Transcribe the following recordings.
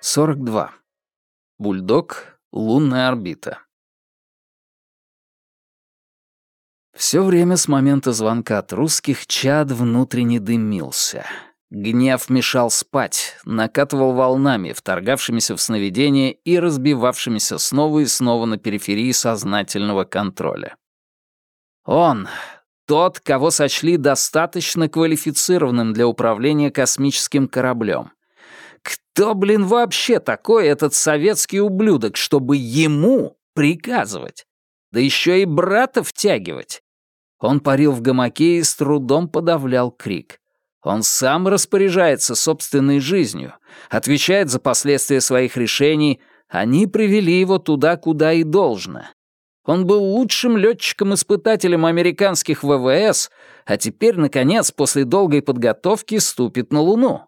Сорок два. Бульдог. Лунная орбита. Все время с момента звонка от русских чад внутренне дымился. Гнев мешал спать, накатывал волнами, вторгавшимися в сновидение и разбивавшимися снова и снова на периферии сознательного контроля. Он, тот, кого сочли достаточно квалифицированным для управления космическим кораблем. Кто, блин, вообще такой этот советский ублюдок, чтобы ему приказывать? Да еще и брата втягивать. Он парил в гамаке и с трудом подавлял крик. Он сам распоряжается собственной жизнью, отвечает за последствия своих решений, они привели его туда, куда и должно. Он был лучшим летчиком-испытателем американских ВВС, а теперь, наконец, после долгой подготовки, ступит на Луну.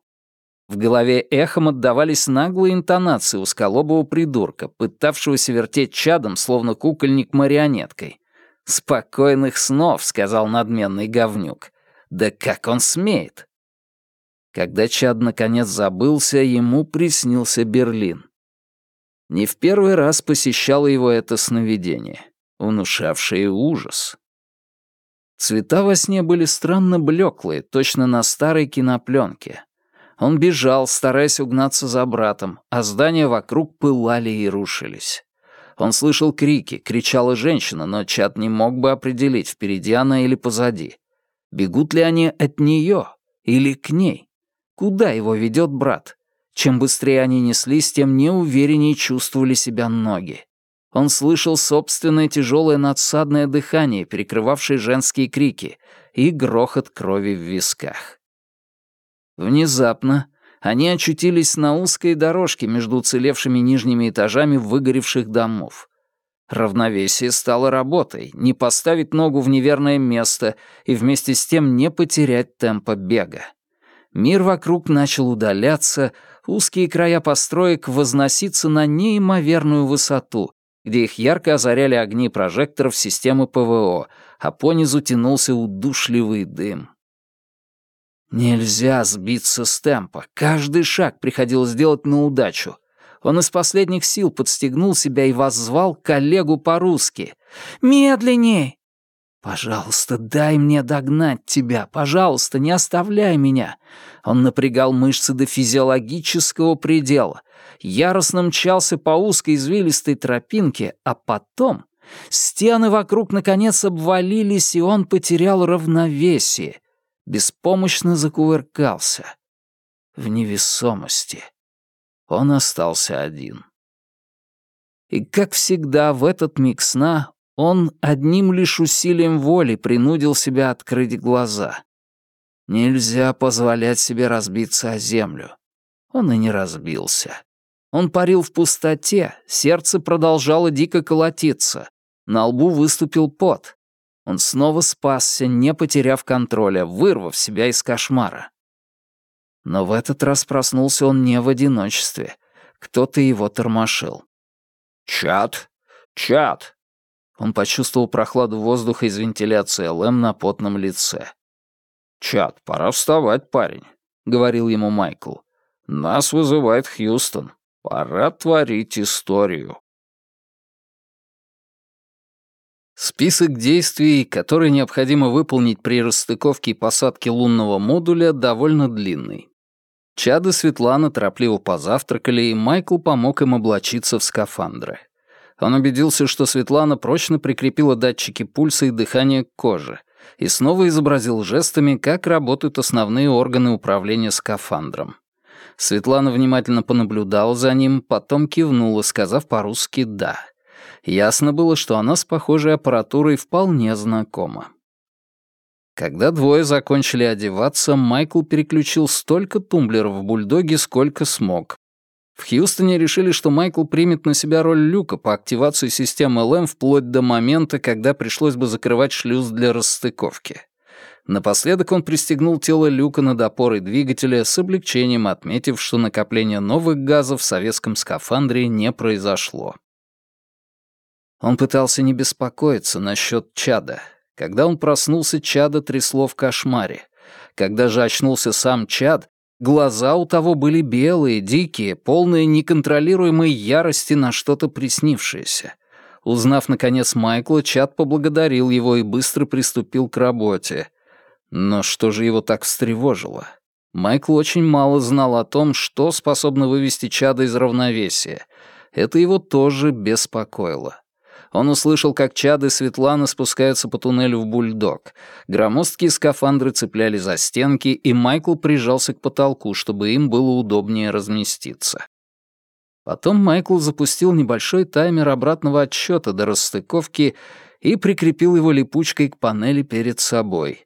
В голове эхом отдавались наглые интонации узколобого придурка, пытавшегося вертеть чадом, словно кукольник марионеткой. «Спокойных снов», — сказал надменный говнюк. Да как он смеет? Когда Чад наконец забылся, ему приснился Берлин. Не в первый раз посещало его это сновидение, внушавшее ужас. Цвета во сне были странно блеклые, точно на старой кинопленке. Он бежал, стараясь угнаться за братом, а здания вокруг пылали и рушились. Он слышал крики, кричала женщина, но Чад не мог бы определить, впереди она или позади. Бегут ли они от нее или к ней? Куда его ведет брат? Чем быстрее они неслись, тем неувереннее чувствовали себя ноги. Он слышал собственное тяжелое надсадное дыхание, перекрывавшее женские крики, и грохот крови в висках. Внезапно они очутились на узкой дорожке между уцелевшими нижними этажами выгоревших домов. Равновесие стало работой, не поставить ногу в неверное место и вместе с тем не потерять темпа бега. Мир вокруг начал удаляться, узкие края построек возноситься на неимоверную высоту, где их ярко озаряли огни прожекторов системы ПВО, а понизу тянулся удушливый дым. Нельзя сбиться с темпа. Каждый шаг приходилось делать на удачу. Он из последних сил подстегнул себя и воззвал коллегу по-русски. «Медленней!» «Пожалуйста, дай мне догнать тебя. Пожалуйста, не оставляй меня». Он напрягал мышцы до физиологического предела. Яростно мчался по узкой извилистой тропинке, а потом стены вокруг наконец обвалились, и он потерял равновесие. Беспомощно закувыркался. В невесомости он остался один. И, как всегда, в этот миг сна он одним лишь усилием воли принудил себя открыть глаза. Нельзя позволять себе разбиться о землю. Он и не разбился. Он парил в пустоте, сердце продолжало дико колотиться, на лбу выступил пот. Он снова спасся, не потеряв контроля, вырвав себя из кошмара. Но в этот раз проснулся он не в одиночестве. Кто-то его тормошил. «Чат! Чат!» Он почувствовал прохладу воздуха из вентиляции ЛМ на потном лице. «Чат, пора вставать, парень», — говорил ему Майкл. «Нас вызывает Хьюстон. Пора творить историю». Список действий, которые необходимо выполнить при расстыковке и посадке лунного модуля, довольно длинный. Чад и Светлана торопливо позавтракали, и Майкл помог им облачиться в скафандры. Он убедился, что Светлана прочно прикрепила датчики пульса и дыхания к коже, и снова изобразил жестами, как работают основные органы управления скафандром. Светлана внимательно понаблюдала за ним, потом кивнула, сказав по-русски «да». Ясно было, что она с похожей аппаратурой вполне знакома. Когда двое закончили одеваться, Майкл переключил столько тумблеров в бульдоге, сколько смог. В Хьюстоне решили, что Майкл примет на себя роль люка по активации системы ЛМ вплоть до момента, когда пришлось бы закрывать шлюз для расстыковки. Напоследок он пристегнул тело люка над опорой двигателя с облегчением, отметив, что накопление новых газов в советском скафандре не произошло. Он пытался не беспокоиться насчет чада. Когда он проснулся, чада трясло в кошмаре. Когда же очнулся сам Чад, глаза у того были белые, дикие, полные неконтролируемой ярости на что-то приснившееся. Узнав, наконец, Майкла, Чад поблагодарил его и быстро приступил к работе. Но что же его так встревожило? Майкл очень мало знал о том, что способно вывести Чада из равновесия. Это его тоже беспокоило. Он услышал, как Чад и Светлана спускаются по туннелю в бульдог. Громоздкие скафандры цепляли за стенки, и Майкл прижался к потолку, чтобы им было удобнее разместиться. Потом Майкл запустил небольшой таймер обратного отсчета до расстыковки и прикрепил его липучкой к панели перед собой.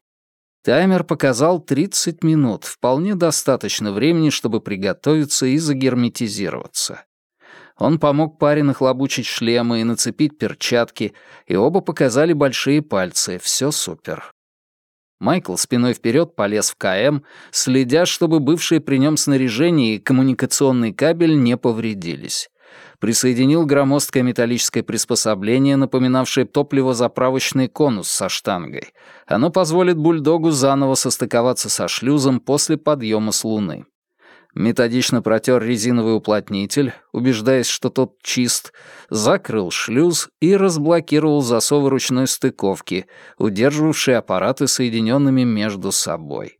Таймер показал 30 минут, вполне достаточно времени, чтобы приготовиться и загерметизироваться. Он помог паре нахлобучить шлемы и нацепить перчатки, и оба показали большие пальцы. Все супер. Майкл спиной вперед полез в КМ, следя, чтобы бывшие при нем снаряжение и коммуникационный кабель не повредились. Присоединил громоздкое металлическое приспособление, напоминавшее топливозаправочный конус со штангой. Оно позволит бульдогу заново состыковаться со шлюзом после подъема с Луны методично протер резиновый уплотнитель, убеждаясь, что тот чист, закрыл шлюз и разблокировал засовы ручной стыковки, удерживавшие аппараты соединенными между собой.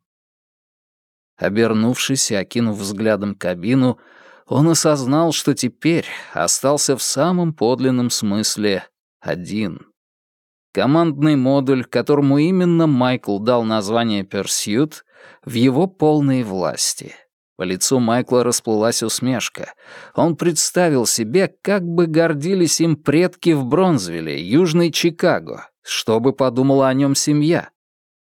Обернувшись и окинув взглядом кабину, он осознал, что теперь остался в самом подлинном смысле один. Командный модуль, которому именно Майкл дал название «Pursuit», в его полной власти — по лицу Майкла расплылась усмешка. Он представил себе, как бы гордились им предки в Бронзвилле, Южный Чикаго, что бы подумала о нем семья.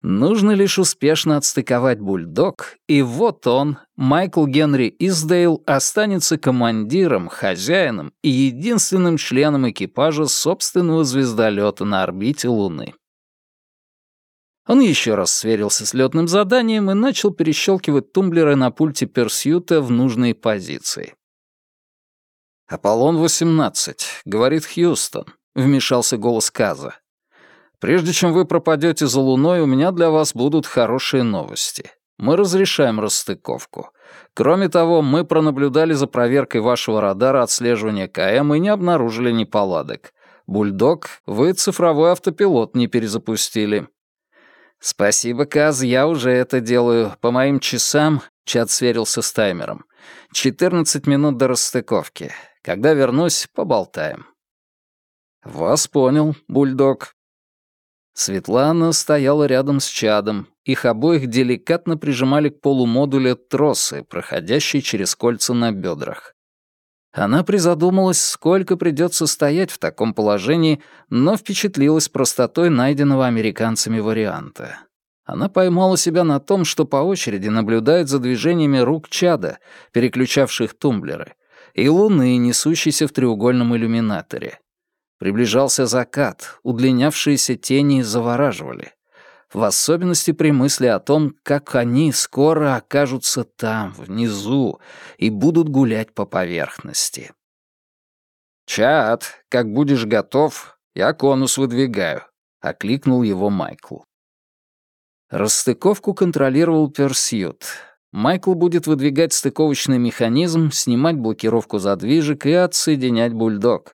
Нужно лишь успешно отстыковать бульдог, и вот он, Майкл Генри Издейл, останется командиром, хозяином и единственным членом экипажа собственного звездолета на орбите Луны. Он еще раз сверился с летным заданием и начал перещелкивать тумблеры на пульте Персьюта в нужные позиции. «Аполлон-18», — говорит Хьюстон, — вмешался голос Каза. «Прежде чем вы пропадете за Луной, у меня для вас будут хорошие новости. Мы разрешаем расстыковку. Кроме того, мы пронаблюдали за проверкой вашего радара отслеживания КМ и не обнаружили неполадок. Бульдог, вы цифровой автопилот не перезапустили. «Спасибо, Каз, я уже это делаю. По моим часам...» — Чат сверился с таймером. «14 минут до расстыковки. Когда вернусь, поболтаем». «Вас понял, бульдог». Светлана стояла рядом с Чадом. Их обоих деликатно прижимали к полу модуля тросы, проходящие через кольца на бедрах. Она призадумалась, сколько придется стоять в таком положении, но впечатлилась простотой найденного американцами варианта. Она поймала себя на том, что по очереди наблюдает за движениями рук чада, переключавших тумблеры, и луны, несущейся в треугольном иллюминаторе. Приближался закат, удлинявшиеся тени завораживали в особенности при мысли о том, как они скоро окажутся там, внизу, и будут гулять по поверхности. «Чат, как будешь готов, я конус выдвигаю», — окликнул его Майкл. Расстыковку контролировал Персьют. Майкл будет выдвигать стыковочный механизм, снимать блокировку задвижек и отсоединять бульдог.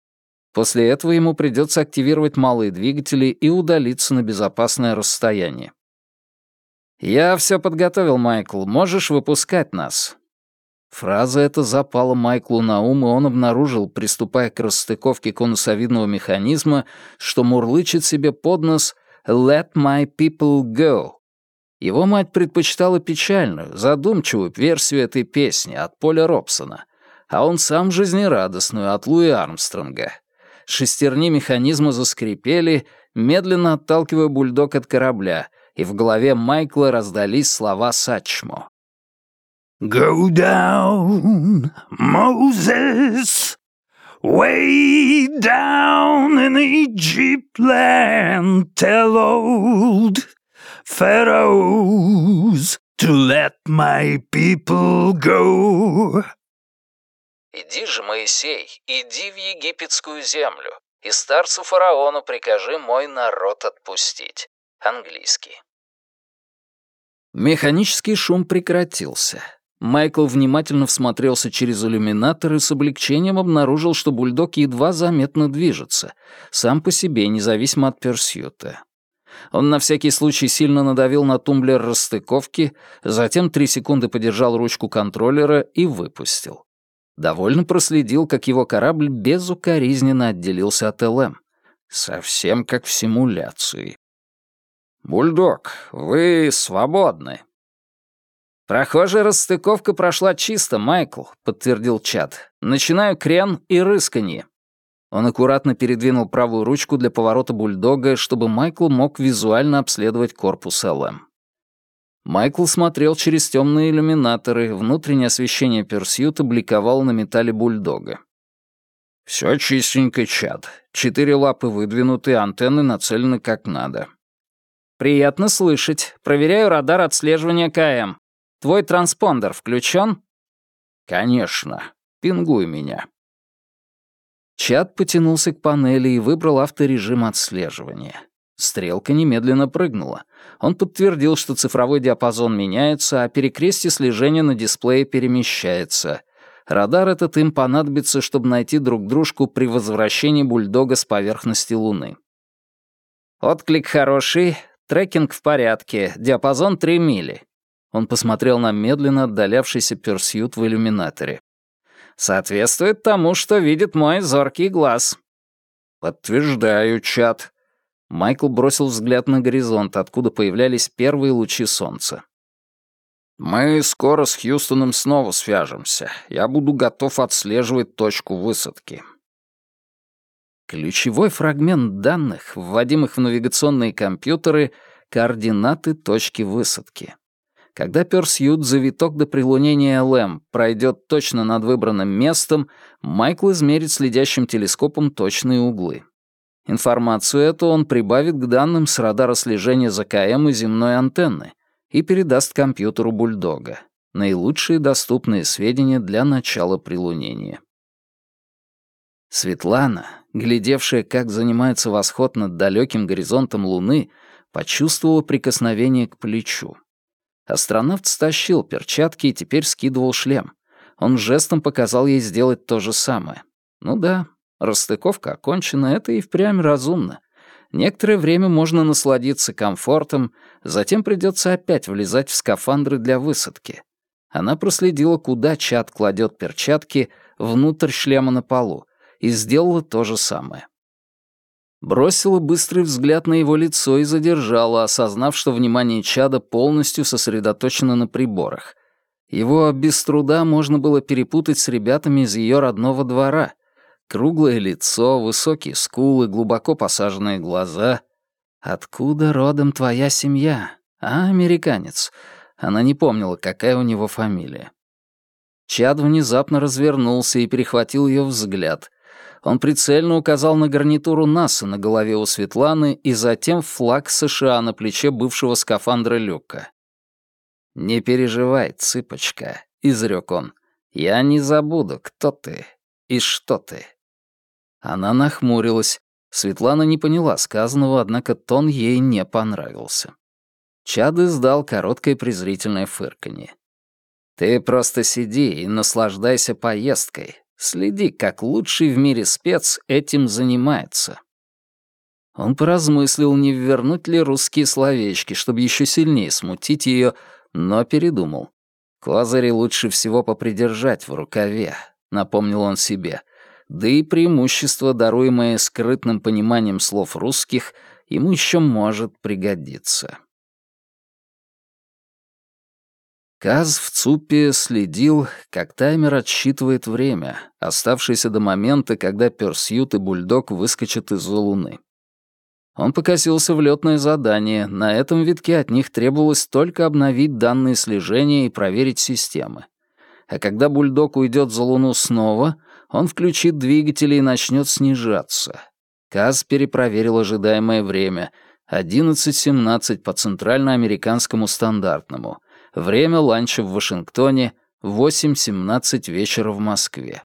После этого ему придется активировать малые двигатели и удалиться на безопасное расстояние. «Я все подготовил, Майкл. Можешь выпускать нас». Фраза эта запала Майклу на ум, и он обнаружил, приступая к расстыковке конусовидного механизма, что мурлычет себе под нос «Let my people go». Его мать предпочитала печальную, задумчивую версию этой песни от Поля Робсона, а он сам жизнерадостную от Луи Армстронга шестерни механизма заскрипели, медленно отталкивая бульдог от корабля, и в голове Майкла раздались слова Сачмо. «Go down, Moses, way down in Egypt land, tell old pharaohs to let my people go». «Иди же, Моисей, иди в египетскую землю, и старцу фараону прикажи мой народ отпустить». Английский. Механический шум прекратился. Майкл внимательно всмотрелся через иллюминатор и с облегчением обнаружил, что бульдог едва заметно движется, сам по себе, независимо от персьюта. Он на всякий случай сильно надавил на тумблер расстыковки, затем три секунды подержал ручку контроллера и выпустил. Довольно проследил, как его корабль безукоризненно отделился от ЛМ. Совсем как в симуляции. «Бульдог, вы свободны», «Прохожая расстыковка прошла чисто, Майкл», — подтвердил Чад. «Начинаю крен и рысканье». Он аккуратно передвинул правую ручку для поворота бульдога, чтобы Майкл мог визуально обследовать корпус ЛМ. Майкл смотрел через темные иллюминаторы, внутреннее освещение Персьюта бликовало на металле бульдога. «Все чистенько, Чад. Четыре лапы выдвинуты, антенны нацелены как надо». «Приятно слышать. Проверяю радар отслеживания КМ. Твой транспондер включен? Конечно. Пингуй меня. Чат потянулся к панели и выбрал авторежим отслеживания. Стрелка немедленно прыгнула. Он подтвердил, что цифровой диапазон меняется, а перекрестие слежения на дисплее перемещается. Радар этот им понадобится, чтобы найти друг дружку при возвращении бульдога с поверхности Луны. Отклик хороший, трекинг в порядке, диапазон 3 мили. Он посмотрел на медленно отдалявшийся персьют в иллюминаторе. «Соответствует тому, что видит мой зоркий глаз». «Подтверждаю, чат». Майкл бросил взгляд на горизонт, откуда появлялись первые лучи солнца. «Мы скоро с Хьюстоном снова свяжемся. Я буду готов отслеживать точку высадки». Ключевой фрагмент данных, вводимых в навигационные компьютеры, координаты точки высадки. Когда Персьют за виток до прилунения ЛМ пройдет точно над выбранным местом, Майкл измерит следящим телескопом точные углы. Информацию эту он прибавит к данным с радара слежения за КМ и земной антенны и передаст компьютеру Бульдога. Наилучшие доступные сведения для начала прилунения. Светлана, глядевшая, как занимается восход над далеким горизонтом Луны, почувствовала прикосновение к плечу. Астронавт стащил перчатки и теперь скидывал шлем. Он жестом показал ей сделать то же самое. Ну да, расстыковка окончена, это и впрямь разумно. Некоторое время можно насладиться комфортом, затем придется опять влезать в скафандры для высадки. Она проследила, куда чат кладет перчатки внутрь шлема на полу, и сделала то же самое. Бросила быстрый взгляд на его лицо и задержала, осознав, что внимание чада полностью сосредоточено на приборах. Его без труда можно было перепутать с ребятами из ее родного двора. Круглое лицо, высокие скулы, глубоко посаженные глаза. «Откуда родом твоя семья? А, американец?» Она не помнила, какая у него фамилия. Чад внезапно развернулся и перехватил ее взгляд — он прицельно указал на гарнитуру НАСА на голове у Светланы и затем флаг США на плече бывшего скафандра Люка. «Не переживай, цыпочка», — изрек он. «Я не забуду, кто ты и что ты». Она нахмурилась. Светлана не поняла сказанного, однако тон ей не понравился. Чад издал короткое презрительное фырканье. «Ты просто сиди и наслаждайся поездкой, Следи, как лучший в мире спец этим занимается. Он поразмыслил, не вернуть ли русские словечки, чтобы еще сильнее смутить ее, но передумал. Козыри лучше всего попридержать в рукаве, напомнил он себе. Да и преимущество, даруемое скрытным пониманием слов русских, ему еще может пригодиться. Каз в ЦУПе следил, как таймер отсчитывает время, оставшееся до момента, когда Персьют и Бульдог выскочат из-за луны. Он покосился в летное задание, на этом витке от них требовалось только обновить данные слежения и проверить системы. А когда Бульдог уйдет за луну снова, он включит двигатели и начнет снижаться. Каз перепроверил ожидаемое время — 11.17 по центральноамериканскому стандартному — Время ланча в Вашингтоне — 8.17 вечера в Москве.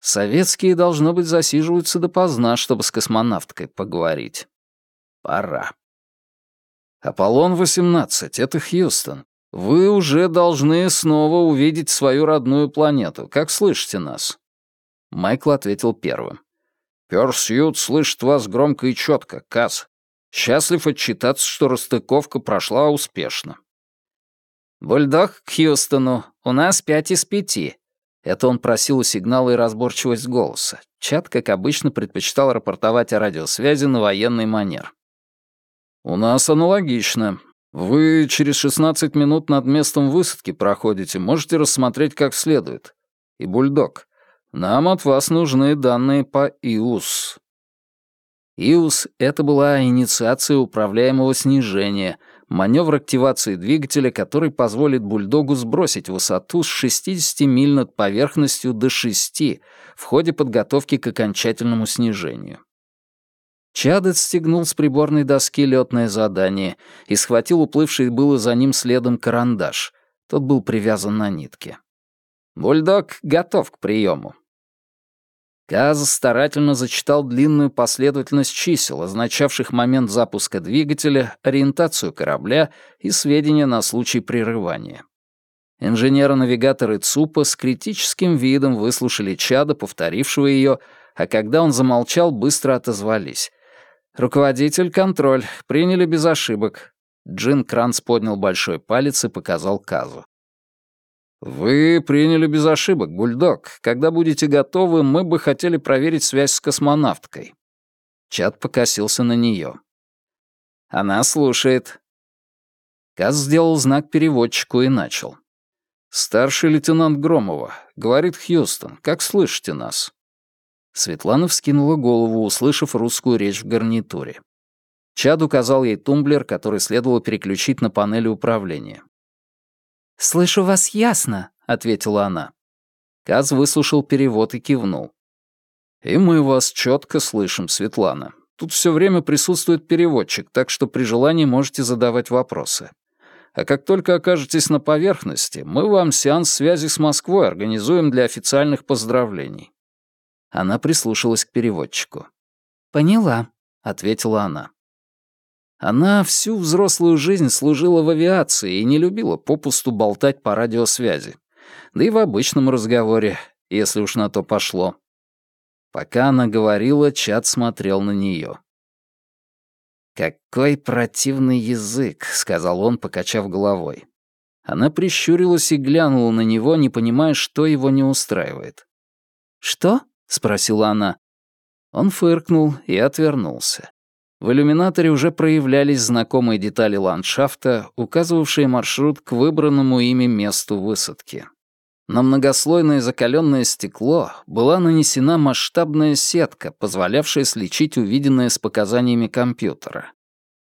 Советские, должно быть, засиживаются допоздна, чтобы с космонавткой поговорить. Пора. «Аполлон-18, это Хьюстон. Вы уже должны снова увидеть свою родную планету. Как слышите нас?» Майкл ответил первым. «Персьют слышит вас громко и четко, Касс. Счастлив отчитаться, что расстыковка прошла успешно». «Бульдог к Хьюстону. У нас пять из пяти». Это он просил у сигнала и разборчивость голоса. Чат, как обычно, предпочитал рапортовать о радиосвязи на военный манер. «У нас аналогично. Вы через 16 минут над местом высадки проходите, можете рассмотреть как следует. И бульдог. Нам от вас нужны данные по ИУС». ИУС — это была инициация управляемого снижения, маневр активации двигателя, который позволит бульдогу сбросить высоту с 60 миль над поверхностью до 6 в ходе подготовки к окончательному снижению. Чад отстегнул с приборной доски летное задание и схватил уплывший было за ним следом карандаш. Тот был привязан на нитке. «Бульдог готов к приему. Каз старательно зачитал длинную последовательность чисел, означавших момент запуска двигателя, ориентацию корабля и сведения на случай прерывания. Инженеры-навигаторы ЦУПа с критическим видом выслушали чада, повторившего ее, а когда он замолчал, быстро отозвались. «Руководитель, контроль. Приняли без ошибок». Джин Кранц поднял большой палец и показал Казу. «Вы приняли без ошибок, Бульдог. Когда будете готовы, мы бы хотели проверить связь с космонавткой». Чат покосился на нее. «Она слушает». Каз сделал знак переводчику и начал. «Старший лейтенант Громова. Говорит Хьюстон. Как слышите нас?» Светлана вскинула голову, услышав русскую речь в гарнитуре. Чад указал ей тумблер, который следовало переключить на панели управления. «Слышу вас ясно», — ответила она. Каз выслушал перевод и кивнул. «И мы вас четко слышим, Светлана. Тут все время присутствует переводчик, так что при желании можете задавать вопросы. А как только окажетесь на поверхности, мы вам сеанс связи с Москвой организуем для официальных поздравлений». Она прислушалась к переводчику. «Поняла», — ответила она. Она всю взрослую жизнь служила в авиации и не любила попусту болтать по радиосвязи. Да и в обычном разговоре, если уж на то пошло. Пока она говорила, Чат смотрел на нее. «Какой противный язык», — сказал он, покачав головой. Она прищурилась и глянула на него, не понимая, что его не устраивает. «Что?» — спросила она. Он фыркнул и отвернулся. В иллюминаторе уже проявлялись знакомые детали ландшафта, указывавшие маршрут к выбранному ими месту высадки. На многослойное закаленное стекло была нанесена масштабная сетка, позволявшая сличить увиденное с показаниями компьютера.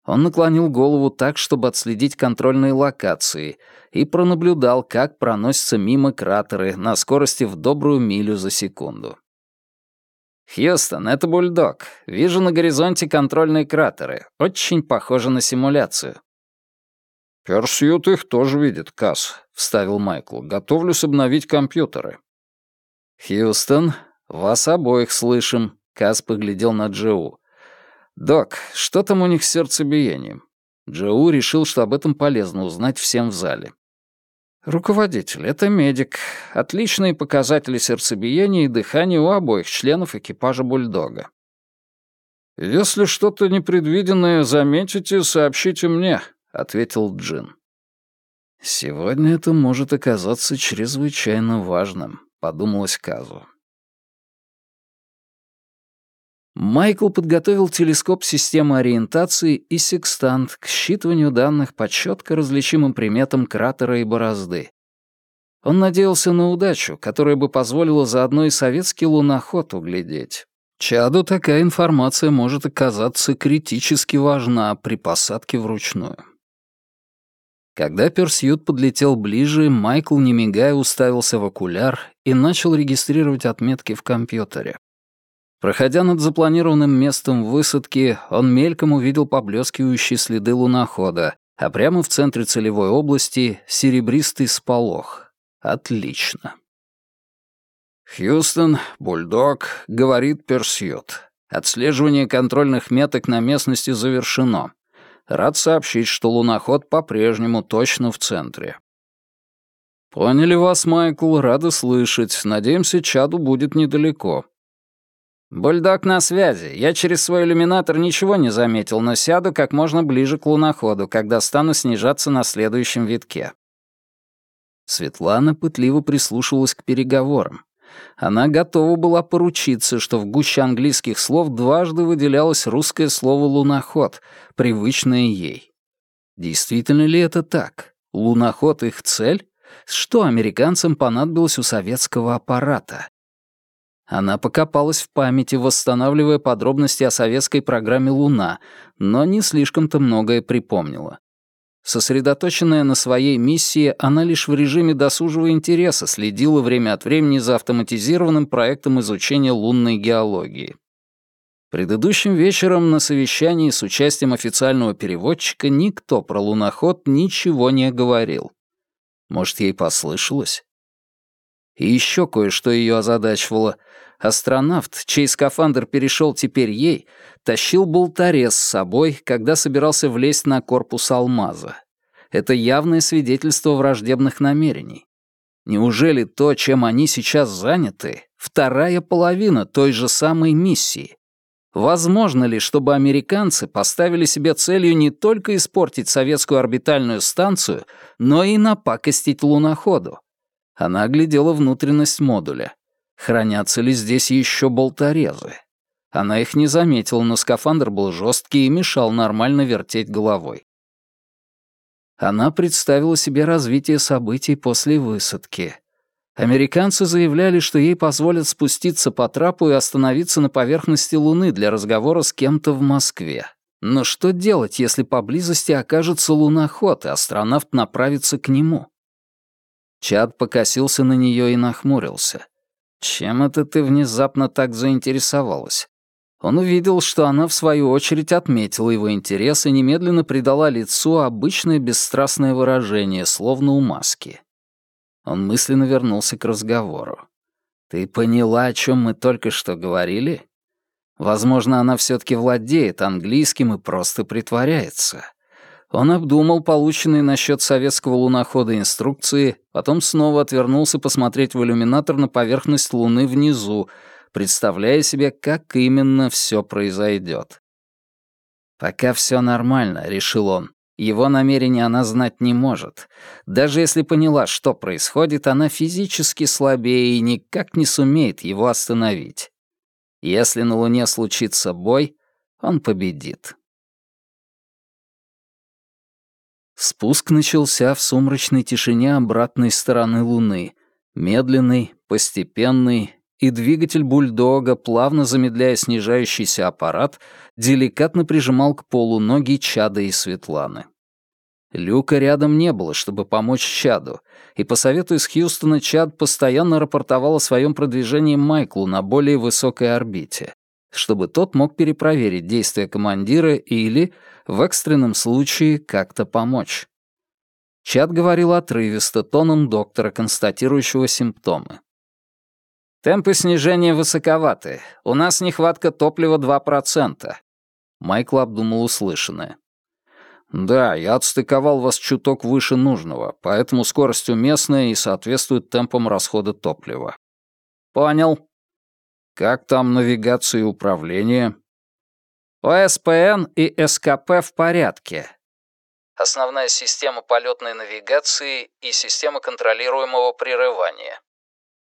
Он наклонил голову так, чтобы отследить контрольные локации, и пронаблюдал, как проносятся мимо кратеры на скорости в добрую милю за секунду. «Хьюстон, это бульдог. Вижу на горизонте контрольные кратеры. Очень похоже на симуляцию». «Персьют их тоже видит, Касс», — вставил Майкл. «Готовлюсь обновить компьютеры». «Хьюстон, вас обоих слышим», — Касс поглядел на Джоу. «Док, что там у них с сердцебиением?» Джоу решил, что об этом полезно узнать всем в зале. Руководитель — это медик. Отличные показатели сердцебиения и дыхания у обоих членов экипажа «Бульдога». «Если что-то непредвиденное заметите, сообщите мне», — ответил Джин. «Сегодня это может оказаться чрезвычайно важным», — подумалось Казу. Майкл подготовил телескоп системы ориентации и секстант к считыванию данных по четко различимым приметам кратера и борозды. Он надеялся на удачу, которая бы позволила заодно и советский луноход углядеть. Чаду такая информация может оказаться критически важна при посадке вручную. Когда Персьют подлетел ближе, Майкл, не мигая, уставился в окуляр и начал регистрировать отметки в компьютере. Проходя над запланированным местом высадки, он мельком увидел поблескивающие следы лунохода, а прямо в центре целевой области — серебристый сполох. Отлично. «Хьюстон, Бульдог», — говорит Персьют. «Отслеживание контрольных меток на местности завершено. Рад сообщить, что луноход по-прежнему точно в центре. «Поняли вас, Майкл, рады слышать. Надеемся, чаду будет недалеко». «Бульдог на связи. Я через свой иллюминатор ничего не заметил, но сяду как можно ближе к луноходу, когда стану снижаться на следующем витке». Светлана пытливо прислушивалась к переговорам. Она готова была поручиться, что в гуще английских слов дважды выделялось русское слово «луноход», привычное ей. Действительно ли это так? Луноход — их цель? Что американцам понадобилось у советского аппарата? Она покопалась в памяти, восстанавливая подробности о советской программе «Луна», но не слишком-то многое припомнила. Сосредоточенная на своей миссии, она лишь в режиме досужего интереса следила время от времени за автоматизированным проектом изучения лунной геологии. Предыдущим вечером на совещании с участием официального переводчика никто про луноход ничего не говорил. Может, ей послышалось? И еще кое-что ее озадачивало. Астронавт, чей скафандр перешел теперь ей, тащил болторез с собой, когда собирался влезть на корпус алмаза. Это явное свидетельство враждебных намерений. Неужели то, чем они сейчас заняты, вторая половина той же самой миссии? Возможно ли, чтобы американцы поставили себе целью не только испортить советскую орбитальную станцию, но и напакостить луноходу? Она оглядела внутренность модуля. Хранятся ли здесь еще болторезы? Она их не заметила, но скафандр был жесткий и мешал нормально вертеть головой. Она представила себе развитие событий после высадки. Американцы заявляли, что ей позволят спуститься по трапу и остановиться на поверхности Луны для разговора с кем-то в Москве. Но что делать, если поблизости окажется луноход, и астронавт направится к нему? Чад покосился на нее и нахмурился. «Чем это ты внезапно так заинтересовалась?» Он увидел, что она, в свою очередь, отметила его интерес и немедленно придала лицу обычное бесстрастное выражение, словно у маски. Он мысленно вернулся к разговору. «Ты поняла, о чем мы только что говорили? Возможно, она все-таки владеет английским и просто притворяется. Он обдумал полученные насчет советского лунохода инструкции, потом снова отвернулся посмотреть в иллюминатор на поверхность Луны внизу, представляя себе, как именно все произойдет. «Пока все нормально», — решил он. Его намерения она знать не может. Даже если поняла, что происходит, она физически слабее и никак не сумеет его остановить. Если на Луне случится бой, он победит. Спуск начался в сумрачной тишине обратной стороны Луны, медленный, постепенный, и двигатель бульдога, плавно замедляя снижающийся аппарат, деликатно прижимал к полу ноги Чада и Светланы. Люка рядом не было, чтобы помочь Чаду, и по совету из Хьюстона Чад постоянно рапортовал о своем продвижении Майклу на более высокой орбите, чтобы тот мог перепроверить действия командира или, в экстренном случае как-то помочь. Чат говорил отрывисто, тоном доктора, констатирующего симптомы. «Темпы снижения высоковаты. У нас нехватка топлива 2%. Майкл обдумал услышанное. «Да, я отстыковал вас чуток выше нужного, поэтому скорость уместная и соответствует темпам расхода топлива». «Понял». «Как там навигация и управление?» ОСПН и СКП в порядке. Основная система полетной навигации и система контролируемого прерывания.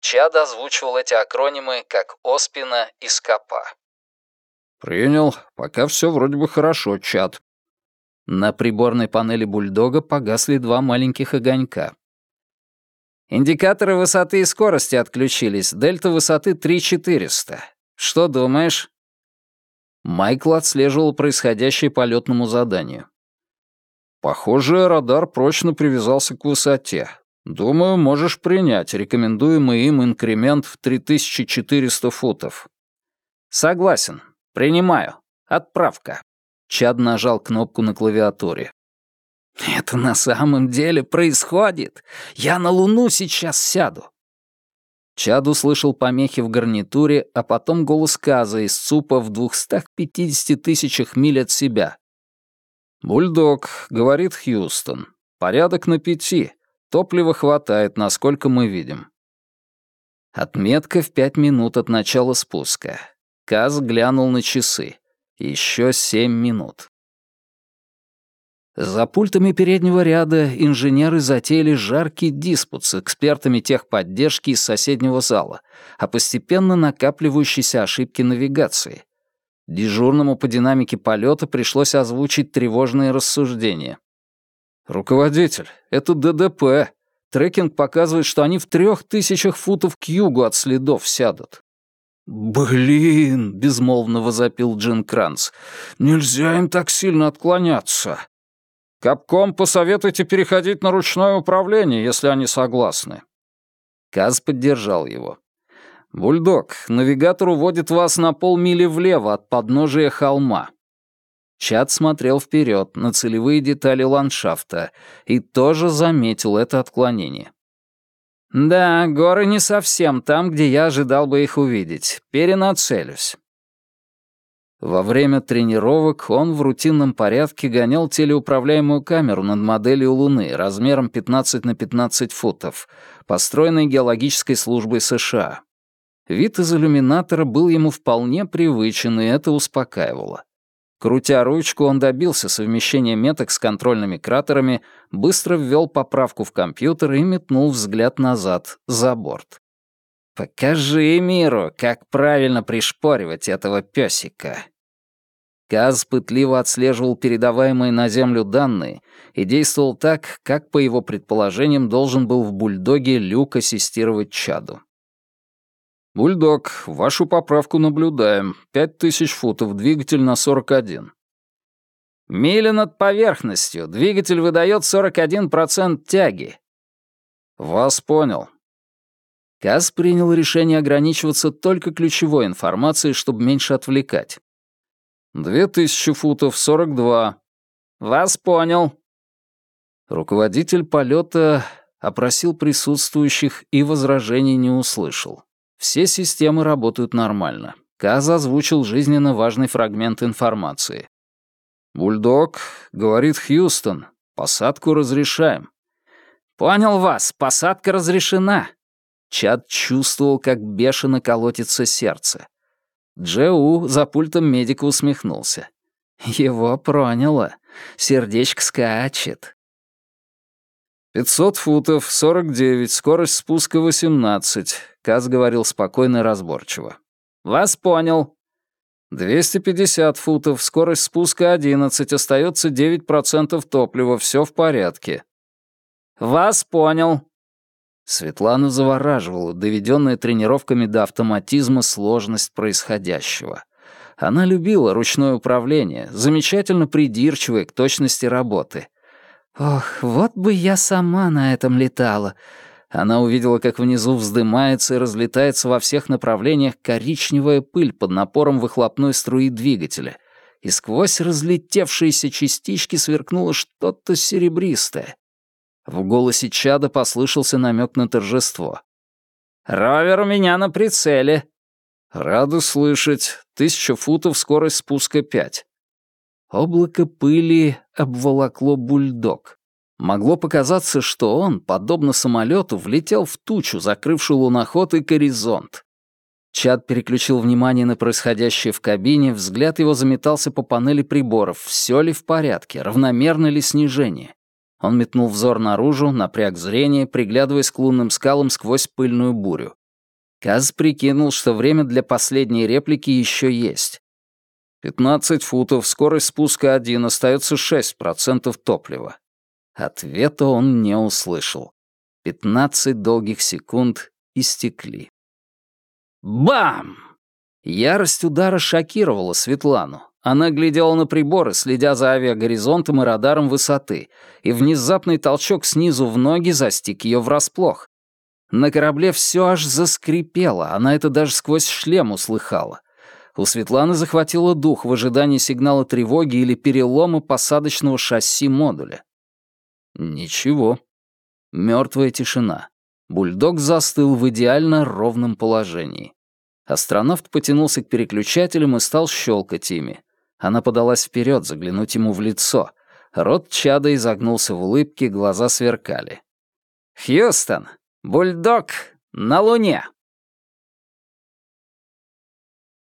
Чад озвучивал эти акронимы как ОСПИНа и СКАПа. «Принял. Пока все вроде бы хорошо, Чад». На приборной панели бульдога погасли два маленьких огонька. «Индикаторы высоты и скорости отключились. Дельта высоты 3400. Что думаешь?» Майкл отслеживал происходящее по летному заданию. «Похоже, радар прочно привязался к высоте. Думаю, можешь принять рекомендуемый им инкремент в 3400 футов». «Согласен. Принимаю. Отправка». Чад нажал кнопку на клавиатуре. «Это на самом деле происходит. Я на Луну сейчас сяду. Чад услышал помехи в гарнитуре, а потом голос Каза из ЦУПа в 250 тысячах миль от себя. «Бульдог», — говорит Хьюстон. «Порядок на пяти. Топлива хватает, насколько мы видим». Отметка в пять минут от начала спуска. Каз глянул на часы. Еще семь минут. За пультами переднего ряда инженеры затеяли жаркий диспут с экспертами техподдержки из соседнего зала о постепенно накапливающейся ошибке навигации. Дежурному по динамике полета пришлось озвучить тревожные рассуждения. «Руководитель, это ДДП. Трекинг показывает, что они в трех тысячах футов к югу от следов сядут». «Блин!» — безмолвно возопил Джин Кранц. «Нельзя им так сильно отклоняться. Капком посоветуйте переходить на ручное управление, если они согласны». Каз поддержал его. «Бульдог, навигатор уводит вас на полмили влево от подножия холма. Чат смотрел вперед на целевые детали ландшафта и тоже заметил это отклонение. «Да, горы не совсем там, где я ожидал бы их увидеть. Перенацелюсь». Во время тренировок он в рутинном порядке гонял телеуправляемую камеру над моделью Луны размером 15 на 15 футов, построенной геологической службой США. Вид из иллюминатора был ему вполне привычен, и это успокаивало. Крутя ручку, он добился совмещения меток с контрольными кратерами, быстро ввел поправку в компьютер и метнул взгляд назад, за борт. «Покажи миру, как правильно пришпоривать этого пёсика». Каз пытливо отслеживал передаваемые на Землю данные и действовал так, как, по его предположениям, должен был в бульдоге Люк ассистировать чаду. «Бульдог, вашу поправку наблюдаем. Пять тысяч футов, двигатель на 41». «Мили над поверхностью. Двигатель выдает 41% тяги». «Вас понял». Каз принял решение ограничиваться только ключевой информацией, чтобы меньше отвлекать. «Две тысячи футов, 42». «Вас понял». Руководитель полета опросил присутствующих и возражений не услышал. Все системы работают нормально. Каз озвучил жизненно важный фрагмент информации. «Бульдог», — говорит Хьюстон, — «посадку разрешаем». «Понял вас, посадка разрешена». Чад чувствовал, как бешено колотится сердце. Джеу за пультом медика усмехнулся. Его проняло. Сердечко скачет. «Пятьсот футов, сорок девять, скорость спуска восемнадцать. Каз говорил спокойно и разборчиво. «Вас понял». «250 футов, скорость спуска 11, остается 9% топлива, все в порядке». «Вас понял». Светлану завораживала, доведенная тренировками до автоматизма сложность происходящего. Она любила ручное управление, замечательно придирчивая к точности работы. «Ох, вот бы я сама на этом летала», она увидела, как внизу вздымается и разлетается во всех направлениях коричневая пыль под напором выхлопной струи двигателя, и сквозь разлетевшиеся частички сверкнуло что-то серебристое. В голосе Чада послышался намек на торжество. «Ровер у меня на прицеле». «Рада слышать. Тысяча футов, скорость спуска пять». Облако пыли обволокло бульдог. Могло показаться, что он, подобно самолету, влетел в тучу, закрывшую луноход и горизонт. Чад переключил внимание на происходящее в кабине, взгляд его заметался по панели приборов, все ли в порядке, равномерно ли снижение. Он метнул взор наружу, напряг зрение, приглядываясь к лунным скалам сквозь пыльную бурю. Каз прикинул, что время для последней реплики еще есть. «Пятнадцать футов, скорость спуска один, остается шесть процентов топлива. Ответа он не услышал. Пятнадцать долгих секунд истекли. Бам! Ярость удара шокировала Светлану. Она глядела на приборы, следя за авиагоризонтом и радаром высоты, и внезапный толчок снизу в ноги застиг ее врасплох. На корабле все аж заскрипело, она это даже сквозь шлем услыхала. У Светланы захватило дух в ожидании сигнала тревоги или перелома посадочного шасси модуля. Ничего. Мертвая тишина. Бульдог застыл в идеально ровном положении. Астронавт потянулся к переключателям и стал щелкать ими. Она подалась вперед, заглянуть ему в лицо. Рот Чада изогнулся в улыбке, глаза сверкали. «Хьюстон, бульдог на Луне!»